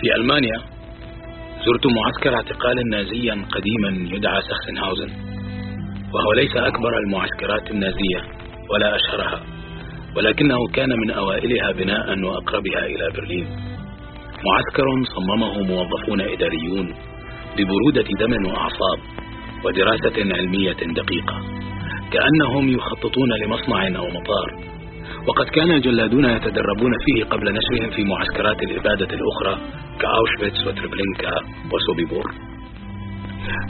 في ألمانيا. زرت معسكر اعتقال نازيا قديما يدعى ساكسنهاوزن وهو ليس أكبر المعسكرات النازية ولا أشهرها ولكنه كان من أوائلها بناء وأقربها إلى برلين. معسكر صممه موظفون إداريون ببرودة دم وأعصاب ودراسة علمية دقيقة كأنهم يخططون لمصنع أو مطار. وقد كان الجلادون يتدربون فيه قبل نشرهم في معسكرات الإبادة الأخرى كأوشفيتس وتربلينكا وسوبيبور.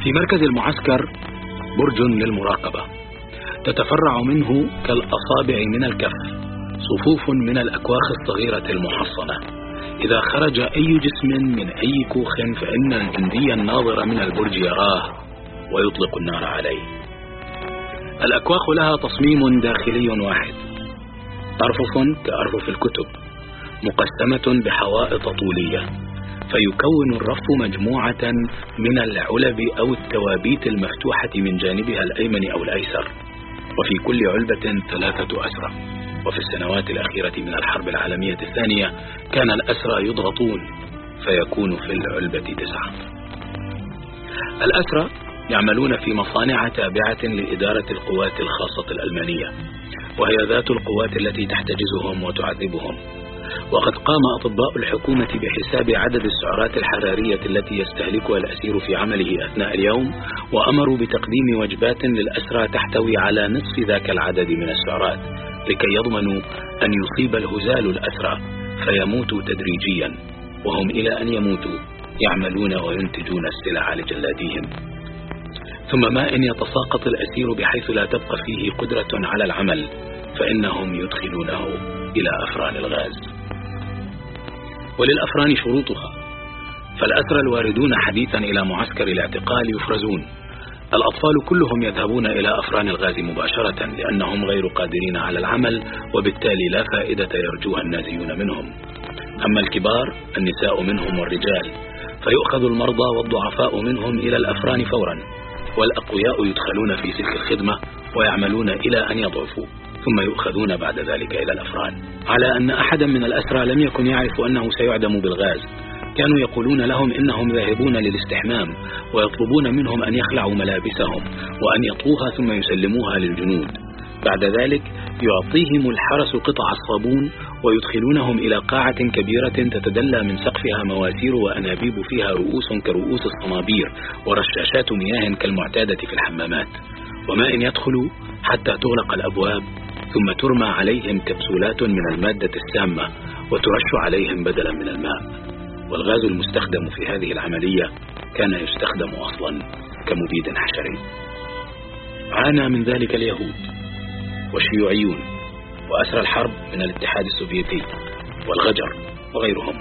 في مركز المعسكر برج للمراقبة تتفرع منه كالأصابع من الكف صفوف من الأكواخ الصغيرة المحصنة. إذا خرج أي جسم من أي كوخ فإن الجندي الناظر من البرج يراه ويطلق النار عليه. الأكواخ لها تصميم داخلي واحد. أرفف كأرفف الكتب مقسمة بحوائط طولية فيكون الرف مجموعة من العلب أو التوابيت المفتوحة من جانبها الأيمن أو الأيسر وفي كل علبة ثلاثة أسرى. وفي السنوات الأخيرة من الحرب العالمية الثانية كان الأسرى يضغطون فيكون في العلبة تسعة. الأسرى يعملون في مصانع تابعة لإدارة القوات الخاصة الألمانية وهي ذات القوات التي تحتجزهم وتعذبهم. وقد قام أطباء الحكومة بحساب عدد السعرات الحرارية التي يستهلكها الأسير في عمله أثناء اليوم وأمروا بتقديم وجبات للأسرى تحتوي على نصف ذاك العدد من السعرات لكي يضمنوا أن يصيب الهزال الأسرى فيموتوا تدريجيا وهم إلى أن يموتوا يعملون وينتجون السلع لجلاديهم. ثم ما إن يتساقط الأسير بحيث لا تبقى فيه قدرة على العمل فإنهم يدخلونه إلى أفران الغاز. وللأفران شروطها. فالأسرى الواردون حديثا إلى معسكر الاعتقال يفرزون. الأطفال كلهم يذهبون إلى أفران الغاز مباشرة لأنهم غير قادرين على العمل وبالتالي لا فائدة يرجوها النازيون منهم. أما الكبار النساء منهم والرجال فيؤخذ المرضى والضعفاء منهم إلى الأفران فورا. والأقوياء يدخلون في سلك الخدمة ويعملون إلى أن يضعفوا ثم يؤخذون بعد ذلك إلى الأفران على أن أحدا من الأسرى لم يكن يعرف أنه سيعدم بالغاز كانوا يقولون لهم إنهم ذاهبون للاستحمام ويطلبون منهم أن يخلعوا ملابسهم وأن يطوها ثم يسلموها للجنود. بعد ذلك يعطيهم الحرس قطع الصابون ويدخلونهم إلى قاعة كبيرة تتدلى من سقفها مواسير وأنابيب فيها رؤوس كرؤوس الصنابير ورشاشات مياه كالمعتادة في الحمامات. وما إن يدخلوا حتى تغلق الأبواب ثم ترمى عليهم كبسولات من المادة السامة وترش عليهم بدلا من الماء. والغاز المستخدم في هذه العملية كان يستخدم أصلا كمبيد حشري. عانى من ذلك اليهود والشيوعيون وأسرى الحرب من الاتحاد السوفيتي والغجر وغيرهم.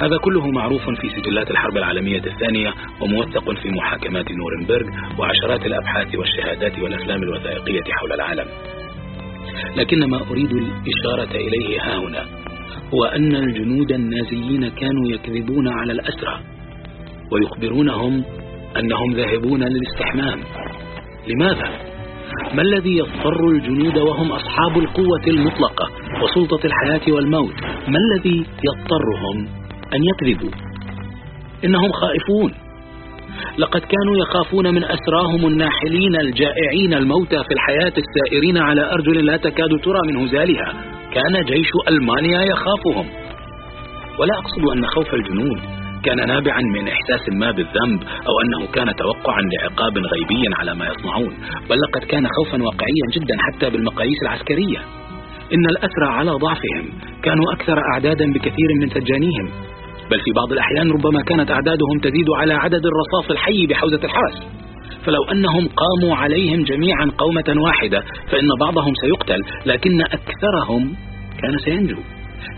هذا كله معروف في سجلات الحرب العالمية الثانية وموثق في محاكمات نورنبرغ وعشرات الأبحاث والشهادات والأفلام الوثائقية حول العالم. لكن ما أريد الإشارة إليه ها هنا هو أن الجنود النازيين كانوا يكذبون على الأسرى ويخبرونهم أنهم ذاهبون للاستحمام. لماذا؟ ما الذي يضطر الجنود وهم أصحاب القوة المطلقة وسلطة الحياة والموت؟ ما الذي يضطرهم أن يكذبوا؟ إنهم خائفون. لقد كانوا يخافون من أسراهم الناحلين الجائعين الموتى في الحياة السائرين على أرجل لا تكاد ترى من هزالها. كان جيش ألمانيا يخافهم. ولا أقصد أن خوف الجنود كان نابعا من إحساس ما بالذنب أو أنه كان توقعا لعقاب غيبي على ما يصنعون بل لقد كان خوفا واقعيا جدا حتى بالمقاييس العسكرية. إن الأسرى على ضعفهم كانوا أكثر أعدادا بكثير من سجانيهم بل في بعض الأحيان ربما كانت أعدادهم تزيد على عدد الرصاص الحي بحوزة الحرس. فلو أنهم قاموا عليهم جميعا قومة واحدة فإن بعضهم سيقتل لكن أكثرهم كان سينجو.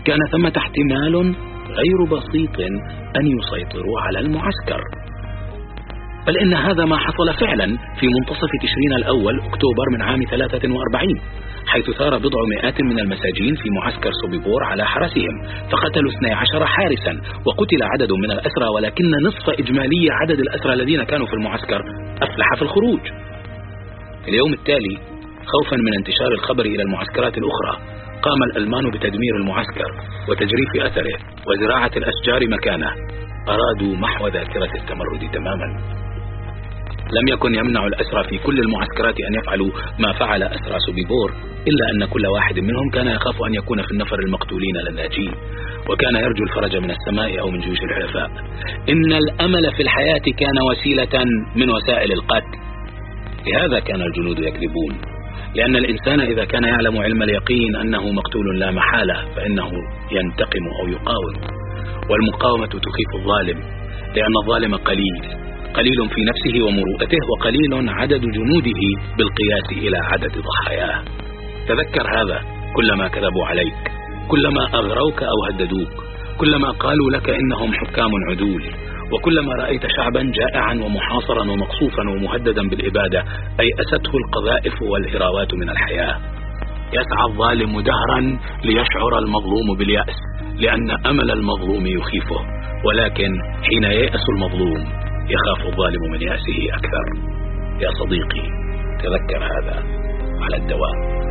كان ثمة احتمال غير بسيط أن يسيطروا على المعسكر. بل إن هذا ما حصل فعلا في منتصف تشرين الأول أكتوبر من عام 43 حيث ثار بضع مئات من المساجين في معسكر سوبيبور على حرسهم فقتلوا 12 حارسا وقتل عدد من الأسرى ولكن نصف إجمالي عدد الأسرى الذين كانوا في المعسكر أفلح في الخروج. اليوم التالي خوفا من انتشار الخبر إلى المعسكرات الأخرى قام الألمان بتدمير المعسكر وتجريف أثره وزراعة الأشجار مكانه. أرادوا محو ذاكرة التمرد تماما. لم يكن يمنع الأسرى في كل المعسكرات أن يفعلوا ما فعل أسرى سوبيبور إلا أن كل واحد منهم كان يخاف أن يكون في النفر المقتولين للناجين. وكان يرجو الفرج من السماء أو من جيوش الحلفاء. إن الأمل في الحياة كان وسيلة من وسائل القتل. لهذا كان الجنود يكذبون. لأن الإنسان إذا كان يعلم علم اليقين أنه مقتول لا محالة فإنه ينتقم أو يقاوم. والمقاومة تخيف الظالم لأن الظالم قليل قليل في نفسه ومروءته وقليل عدد جنوده بالقياس إلى عدد ضحاياه. تذكر هذا كلما كذبوا عليك كلما أغروك أو هددوك كلما قالوا لك إنهم حكام عدول وكلما رأيت شعبا جائعا ومحاصرا ومقصوفا ومهددا بالإبادة أيأسته القذائف والهراوات من الحياة. يسعى الظالم دهرا ليشعر المظلوم باليأس لأن أمل المظلوم يخيفه ولكن حين ييأس المظلوم يخاف الظالم من يأسه أكثر. يا صديقي تذكر هذا على الدوام.